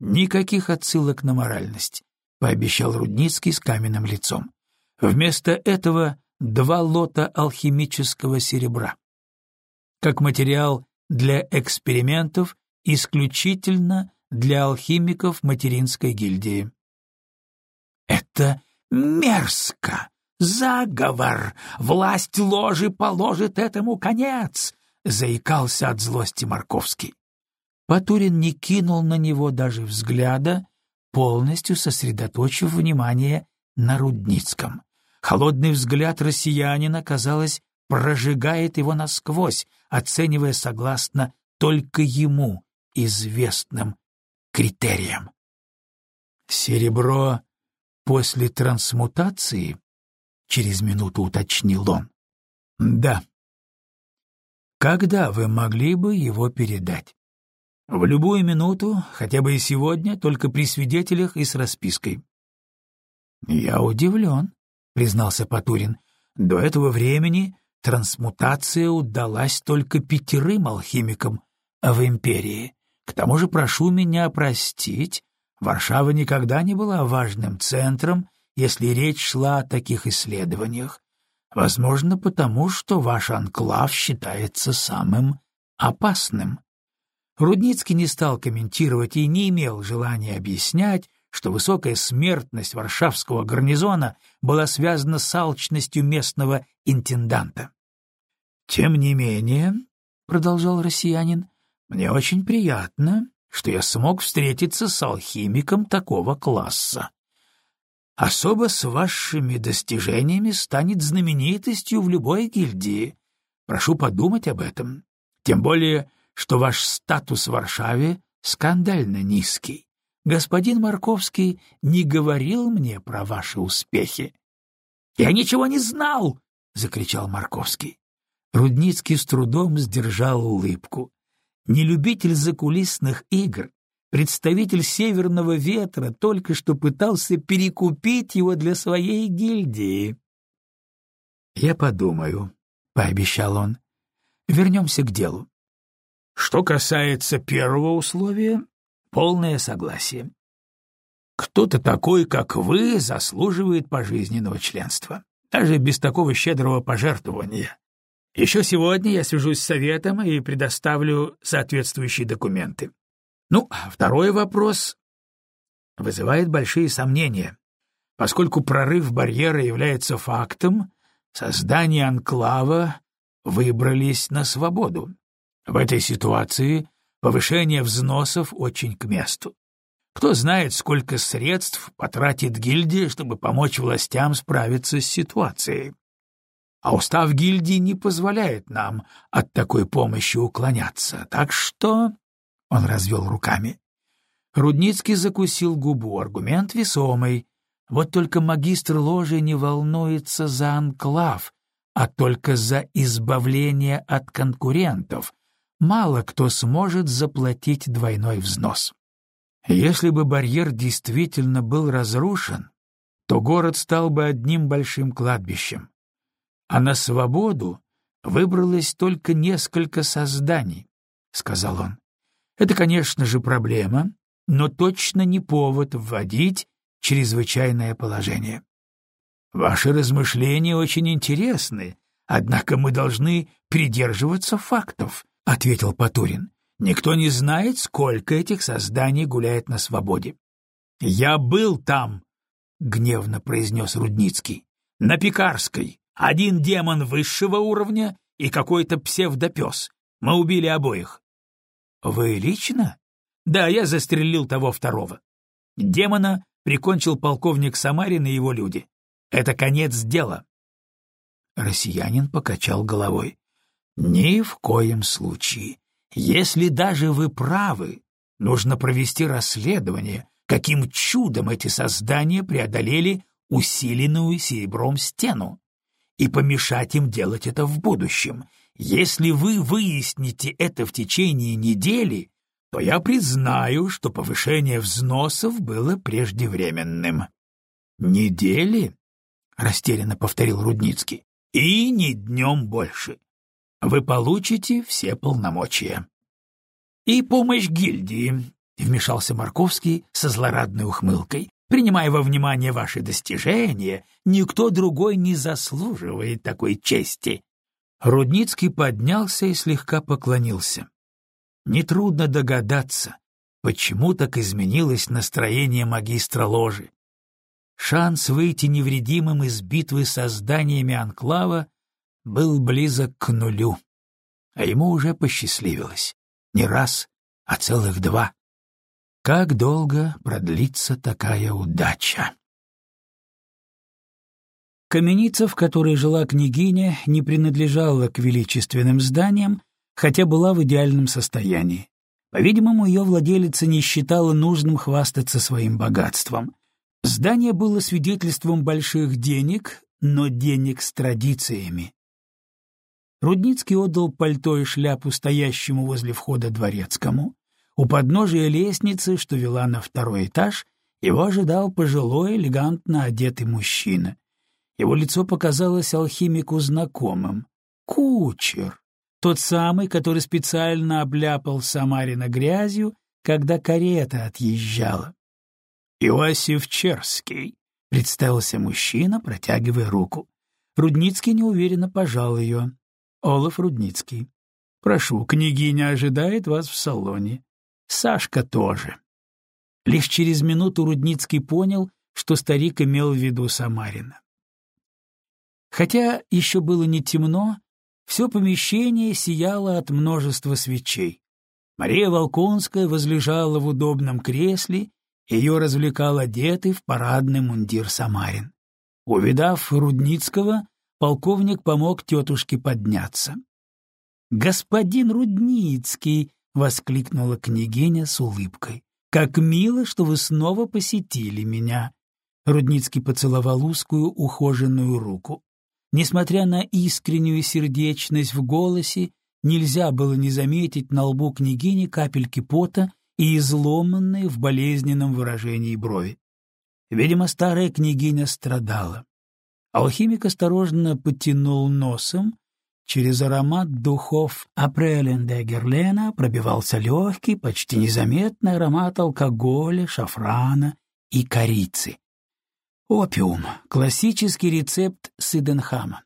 Никаких отсылок на моральность, — пообещал Рудницкий с каменным лицом. Вместо этого два лота алхимического серебра. Как материал для экспериментов исключительно для алхимиков материнской гильдии. «Это мерзко! Заговор! Власть ложи положит этому конец!» — заикался от злости Марковский. Потурин не кинул на него даже взгляда, полностью сосредоточив внимание на Рудницком. Холодный взгляд россиянина, казалось, прожигает его насквозь, оценивая согласно только ему известным критериям. «Серебро после трансмутации?» — через минуту уточнил он. «Да». «Когда вы могли бы его передать?» «В любую минуту, хотя бы и сегодня, только при свидетелях и с распиской». «Я удивлен», — признался Потурин. «До этого времени трансмутация удалась только пятерым алхимикам в империи. К тому же прошу меня простить, Варшава никогда не была важным центром, если речь шла о таких исследованиях. Возможно, потому что ваш анклав считается самым опасным. Рудницкий не стал комментировать и не имел желания объяснять, что высокая смертность варшавского гарнизона была связана с алчностью местного интенданта. «Тем не менее», — продолжал россиянин, — «мне очень приятно, что я смог встретиться с алхимиком такого класса. Особо с вашими достижениями станет знаменитостью в любой гильдии. Прошу подумать об этом. Тем более, что ваш статус в Варшаве скандально низкий. Господин Марковский не говорил мне про ваши успехи. — Я ничего не знал! — закричал Марковский. Рудницкий с трудом сдержал улыбку. Нелюбитель закулисных игр, представитель Северного Ветра только что пытался перекупить его для своей гильдии. «Я подумаю», — пообещал он. «Вернемся к делу. Что касается первого условия, полное согласие. Кто-то такой, как вы, заслуживает пожизненного членства, даже без такого щедрого пожертвования. Еще сегодня я свяжусь с советом и предоставлю соответствующие документы. Ну, второй вопрос вызывает большие сомнения. Поскольку прорыв барьера является фактом, создание анклава выбрались на свободу. В этой ситуации повышение взносов очень к месту. Кто знает, сколько средств потратит гильдия, чтобы помочь властям справиться с ситуацией а устав гильдии не позволяет нам от такой помощи уклоняться, так что...» Он развел руками. Рудницкий закусил губу, аргумент весомый. Вот только магистр ложи не волнуется за анклав, а только за избавление от конкурентов. Мало кто сможет заплатить двойной взнос. Если бы барьер действительно был разрушен, то город стал бы одним большим кладбищем а на свободу выбралось только несколько созданий, — сказал он. Это, конечно же, проблема, но точно не повод вводить чрезвычайное положение. Ваши размышления очень интересны, однако мы должны придерживаться фактов, — ответил Потурин. Никто не знает, сколько этих созданий гуляет на свободе. — Я был там, — гневно произнес Рудницкий, — на Пекарской, один демон высшего уровня и какой-то псевдопес. Мы убили обоих. Вы лично? Да, я застрелил того второго. Демона прикончил полковник Самарин и его люди. Это конец дела. Россиянин покачал головой. Ни в коем случае. Если даже вы правы, нужно провести расследование, каким чудом эти создания преодолели усиленную серебром стену, и помешать им делать это в будущем. Если вы выясните это в течение недели, то я признаю, что повышение взносов было преждевременным. «Недели?» — растерянно повторил Рудницкий. «И ни днем больше. Вы получите все полномочия». «И помощь гильдии», — вмешался Марковский со злорадной ухмылкой. «Принимая во внимание ваши достижения, никто другой не заслуживает такой чести». Рудницкий поднялся и слегка поклонился. Нетрудно догадаться, почему так изменилось настроение магистра ложи. Шанс выйти невредимым из битвы со зданиями Анклава был близок к нулю, а ему уже посчастливилось. Не раз, а целых два. Как долго продлится такая удача? Каменица, в которой жила княгиня, не принадлежала к величественным зданиям, хотя была в идеальном состоянии. По-видимому, ее владелица не считала нужным хвастаться своим богатством. Здание было свидетельством больших денег, но денег с традициями. Рудницкий отдал пальто и шляпу стоящему возле входа дворецкому. У подножия лестницы, что вела на второй этаж, его ожидал пожилой, элегантно одетый мужчина. Его лицо показалось алхимику знакомым. Кучер, тот самый, который специально обляпал Самарина грязью, когда карета отъезжала. «Иосиф Черский», — представился мужчина, протягивая руку. Рудницкий неуверенно пожал ее. Олаф Рудницкий. «Прошу, княгиня ожидает вас в салоне. Сашка тоже». Лишь через минуту Рудницкий понял, что старик имел в виду Самарина. Хотя еще было не темно, все помещение сияло от множества свечей. Мария Волконская возлежала в удобном кресле ее развлекал одетый в парадный мундир Самарин. Увидав Рудницкого, полковник помог тетушке подняться. «Господин Рудницкий!» — воскликнула княгиня с улыбкой. «Как мило, что вы снова посетили меня!» Рудницкий поцеловал узкую, ухоженную руку. Несмотря на искреннюю сердечность в голосе, нельзя было не заметить на лбу княгини капельки пота и изломанные в болезненном выражении брови. Видимо, старая княгиня страдала. Алхимик осторожно потянул носом. Через аромат духов Апрелен де Герлена пробивался легкий, почти незаметный аромат алкоголя, шафрана и корицы. Опиум — классический рецепт Сиденхама.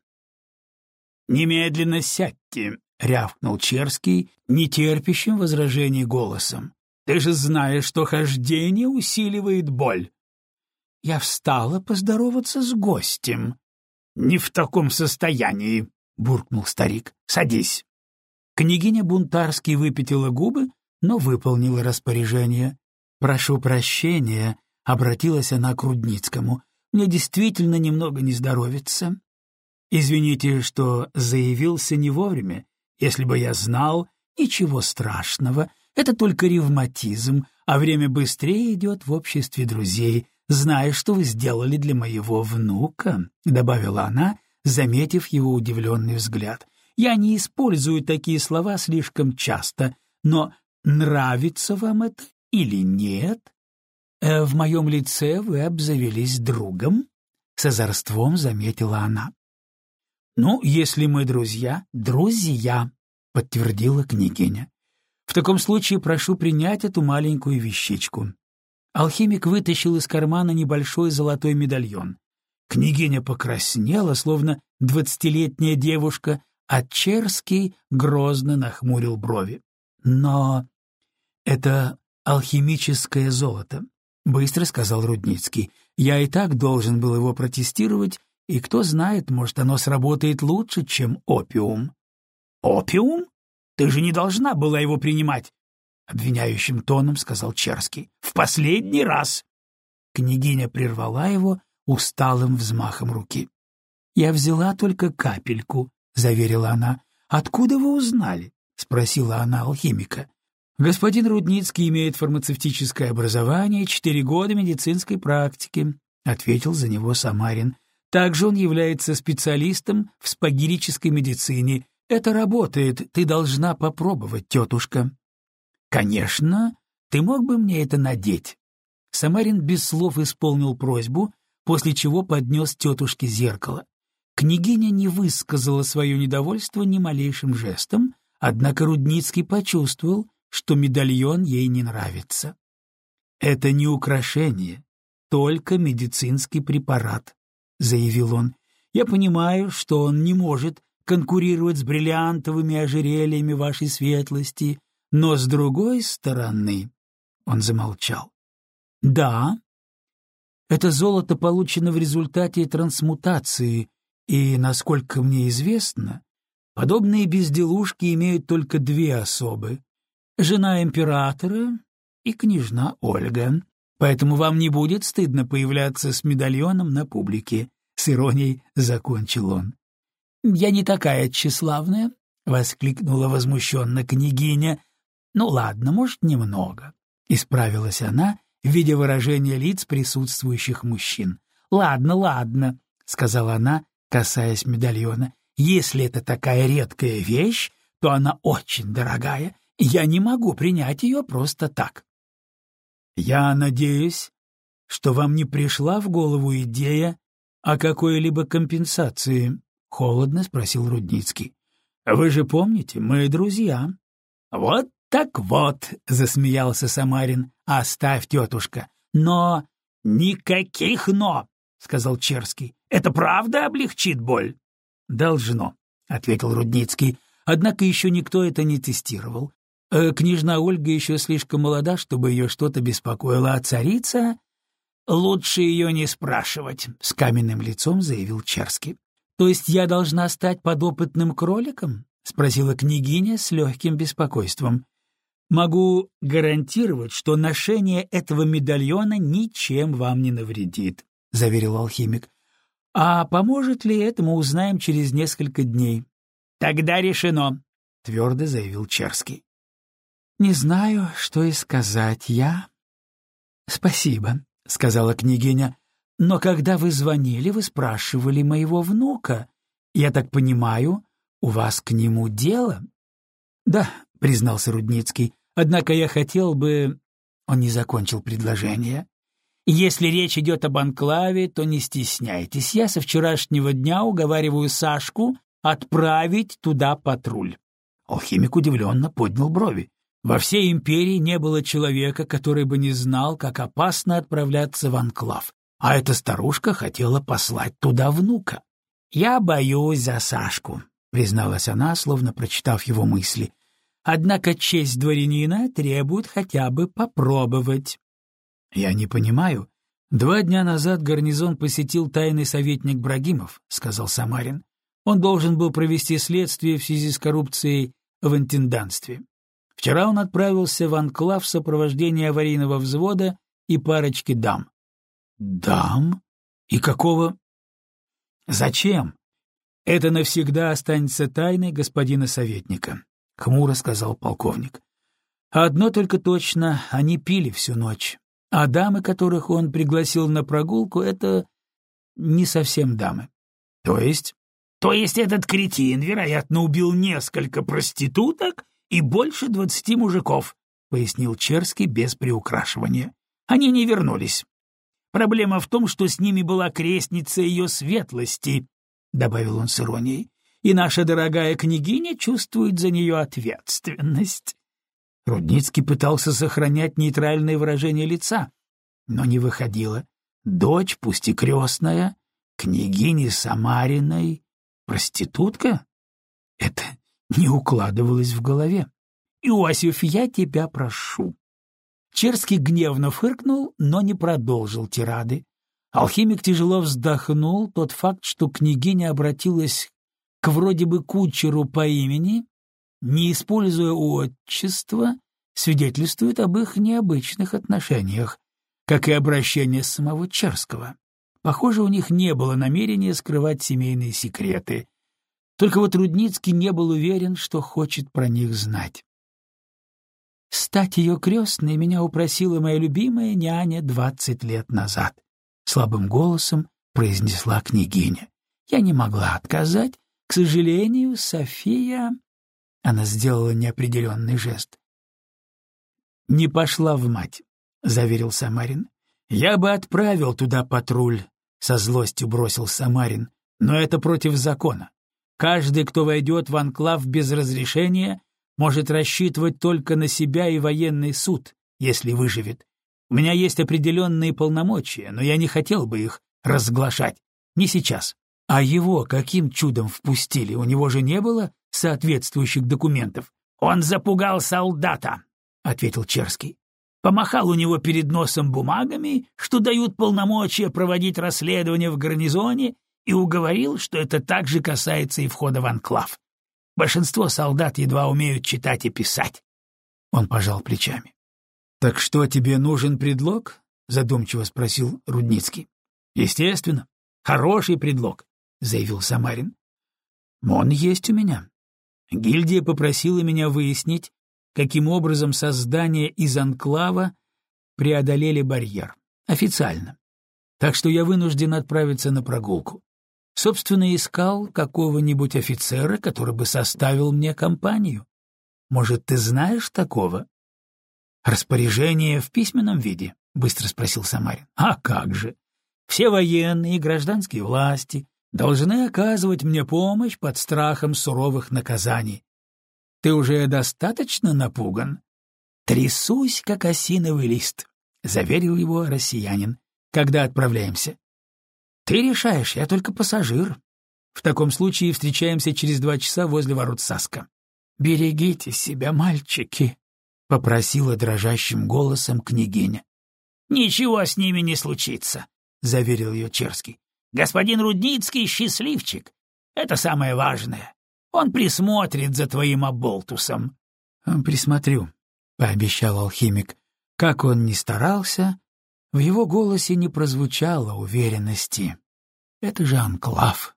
«Немедленно сядьте», — рявкнул Черский, нетерпящим возражений голосом. Ты же знаешь, что хождение усиливает боль. Я встала поздороваться с гостем. Не в таком состоянии, буркнул старик. Садись. Княгиня Бунтарский выпятила губы, но выполнила распоряжение. Прошу прощения, обратилась она к Рудницкому. Мне действительно немного не здоровится. Извините, что заявился не вовремя. Если бы я знал, ничего страшного. Это только ревматизм, а время быстрее идет в обществе друзей. Знаю, что вы сделали для моего внука», — добавила она, заметив его удивленный взгляд. «Я не использую такие слова слишком часто, но нравится вам это или нет? Э, в моем лице вы обзавелись другом?» — с озорством заметила она. «Ну, если мы друзья, друзья», — подтвердила княгиня. В таком случае прошу принять эту маленькую вещичку. Алхимик вытащил из кармана небольшой золотой медальон. Княгиня покраснела, словно двадцатилетняя девушка, а Черский грозно нахмурил брови. Но это алхимическое золото, — быстро сказал Рудницкий. Я и так должен был его протестировать, и кто знает, может, оно сработает лучше, чем опиум. Опиум? Ты же не должна была его принимать, — обвиняющим тоном сказал Черский. — В последний раз! Княгиня прервала его усталым взмахом руки. — Я взяла только капельку, — заверила она. — Откуда вы узнали? — спросила она алхимика. — Господин Рудницкий имеет фармацевтическое образование, четыре года медицинской практики, ответил за него Самарин. Также он является специалистом в спагирической медицине. Это работает, ты должна попробовать, тетушка. Конечно, ты мог бы мне это надеть. Самарин без слов исполнил просьбу, после чего поднес тетушке зеркало. Княгиня не высказала свое недовольство ни малейшим жестом, однако Рудницкий почувствовал, что медальон ей не нравится. «Это не украшение, только медицинский препарат», — заявил он. «Я понимаю, что он не может конкурировать с бриллиантовыми ожерельями вашей светлости, но с другой стороны...» Он замолчал. «Да, это золото получено в результате трансмутации, и, насколько мне известно, подобные безделушки имеют только две особы жена императора и княжна Ольга. Поэтому вам не будет стыдно появляться с медальоном на публике», — с иронией закончил он. «Я не такая тщеславная», — воскликнула возмущенно княгиня. «Ну ладно, может, немного», — исправилась она, видя выражение лиц присутствующих мужчин. «Ладно, ладно», — сказала она, касаясь медальона. «Если это такая редкая вещь, то она очень дорогая, я не могу принять ее просто так. Я надеюсь, что вам не пришла в голову идея о какой-либо компенсации, — холодно спросил Рудницкий. — Вы же помните, мы друзья. — Вот так вот, — засмеялся Самарин, — оставь, тетушка. Но... — Никаких «но», — сказал Черский. — Это правда облегчит боль? — Должно, — ответил Рудницкий. Однако еще никто это не тестировал. Э, княжна Ольга еще слишком молода, чтобы ее что-то беспокоило, а царица... «Лучше ее не спрашивать», — с каменным лицом заявил Черский. «То есть я должна стать подопытным кроликом?» — спросила княгиня с легким беспокойством. «Могу гарантировать, что ношение этого медальона ничем вам не навредит», — заверил алхимик. «А поможет ли этому, узнаем через несколько дней». «Тогда решено», — твердо заявил Черский. Не знаю, что и сказать я. Спасибо, сказала княгиня. Но когда вы звонили, вы спрашивали моего внука. Я так понимаю, у вас к нему дело? Да, признался Рудницкий. Однако я хотел бы Он не закончил предложение. Если речь идет об анклаве, то не стесняйтесь. Я со вчерашнего дня уговариваю Сашку отправить туда патруль. Алхимик удивленно поднял брови. Во всей империи не было человека, который бы не знал, как опасно отправляться в анклав, а эта старушка хотела послать туда внука. «Я боюсь за Сашку», — призналась она, словно прочитав его мысли. «Однако честь дворянина требует хотя бы попробовать». «Я не понимаю. Два дня назад гарнизон посетил тайный советник Брагимов», — сказал Самарин. «Он должен был провести следствие в связи с коррупцией в интендантстве. Вчера он отправился в анклав в сопровождении аварийного взвода и парочки дам. Дам? И какого? Зачем? Это навсегда останется тайной господина советника, — хмуро сказал полковник. Одно только точно, они пили всю ночь. А дамы, которых он пригласил на прогулку, это не совсем дамы. То есть? То есть этот кретин, вероятно, убил несколько проституток и больше двадцати мужиков», — пояснил Черский без приукрашивания. «Они не вернулись. Проблема в том, что с ними была крестница ее светлости», — добавил он с иронией, «и наша дорогая княгиня чувствует за нее ответственность». Рудницкий пытался сохранять нейтральное выражение лица, но не выходило. Дочь, пусть и крестная, княгини Самариной, проститутка? Это не укладывалось в голове. «Иосиф, я тебя прошу». Черский гневно фыркнул, но не продолжил тирады. Алхимик тяжело вздохнул. Тот факт, что княгиня обратилась к вроде бы кучеру по имени, не используя отчество, свидетельствует об их необычных отношениях, как и обращение самого Черского. Похоже, у них не было намерения скрывать семейные секреты. Только вот Рудницкий не был уверен, что хочет про них знать. Стать ее крестной меня упросила моя любимая няня двадцать лет назад. Слабым голосом произнесла княгиня. Я не могла отказать. К сожалению, София... Она сделала неопределенный жест. «Не пошла в мать», — заверил Самарин. «Я бы отправил туда патруль», — со злостью бросил Самарин. «Но это против закона. Каждый, кто войдет в анклав без разрешения, может рассчитывать только на себя и военный суд, если выживет. У меня есть определенные полномочия, но я не хотел бы их разглашать. Не сейчас. А его каким чудом впустили? У него же не было соответствующих документов. Он запугал солдата, — ответил Черский. Помахал у него перед носом бумагами, что дают полномочия проводить расследование в гарнизоне, и уговорил, что это также касается и входа в анклав. Большинство солдат едва умеют читать и писать. Он пожал плечами. — Так что, тебе нужен предлог? — задумчиво спросил Рудницкий. — Естественно. Хороший предлог, — заявил Самарин. — Он есть у меня. Гильдия попросила меня выяснить, каким образом создание из анклава преодолели барьер. Официально. Так что я вынужден отправиться на прогулку. Собственно, искал какого-нибудь офицера, который бы составил мне компанию. Может, ты знаешь такого? Распоряжение в письменном виде, быстро спросил Самарин. А как же? Все военные и гражданские власти должны оказывать мне помощь под страхом суровых наказаний. Ты уже достаточно напуган? Трясусь, как осиновый лист, заверил его россиянин. Когда отправляемся? Ты решаешь, я только пассажир. В таком случае встречаемся через два часа возле ворот Саска. Берегите себя, мальчики, попросила дрожащим голосом княгиня. Ничего с ними не случится, заверил ее Черский. Господин Рудницкий счастливчик. Это самое важное. Он присмотрит за твоим оболтусом. Присмотрю, пообещал алхимик. Как он ни старался, в его голосе не прозвучало уверенности. Это же анклав.